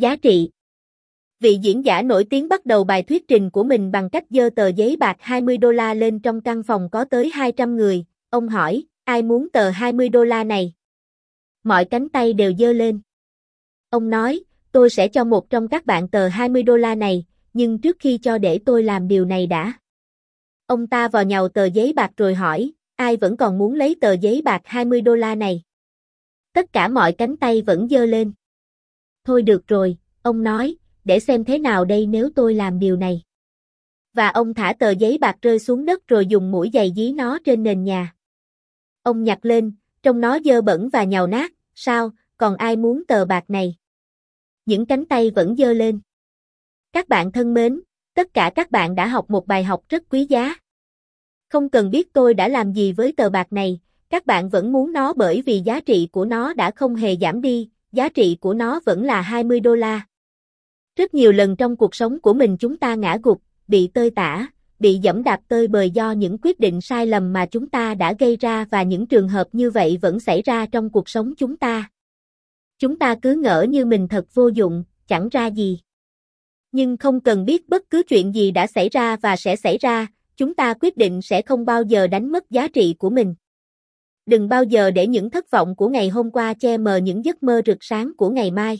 Giá trị Vị diễn giả nổi tiếng bắt đầu bài thuyết trình của mình bằng cách dơ tờ giấy bạc 20 đô la lên trong căn phòng có tới 200 người. Ông hỏi, ai muốn tờ 20 đô la này? Mọi cánh tay đều dơ lên. Ông nói, tôi sẽ cho một trong các bạn tờ 20 đô la này, nhưng trước khi cho để tôi làm điều này đã. Ông ta vào nhào tờ giấy bạc rồi hỏi, ai vẫn còn muốn lấy tờ giấy bạc 20 đô la này? Tất cả mọi cánh tay vẫn dơ lên. Thôi được rồi, ông nói, để xem thế nào đây nếu tôi làm điều này. Và ông thả tờ giấy bạc rơi xuống đất rồi dùng mũi giày dí nó trên nền nhà. Ông nhặt lên, trông nó dơ bẩn và nhàu nát, sao, còn ai muốn tờ bạc này? Những cánh tay vẫn dơ lên. Các bạn thân mến, tất cả các bạn đã học một bài học rất quý giá. Không cần biết tôi đã làm gì với tờ bạc này, các bạn vẫn muốn nó bởi vì giá trị của nó đã không hề giảm đi, giá trị của nó vẫn là 20 đô la. Rất nhiều lần trong cuộc sống của mình chúng ta ngã gục, bị tơi tả, bị dẫm đạp tơi bời do những quyết định sai lầm mà chúng ta đã gây ra và những trường hợp như vậy vẫn xảy ra trong cuộc sống chúng ta. Chúng ta cứ ngỡ như mình thật vô dụng, chẳng ra gì. Nhưng không cần biết bất cứ chuyện gì đã xảy ra và sẽ xảy ra, chúng ta quyết định sẽ không bao giờ đánh mất giá trị của mình. Đừng bao giờ để những thất vọng của ngày hôm qua che mờ những giấc mơ rực sáng của ngày mai.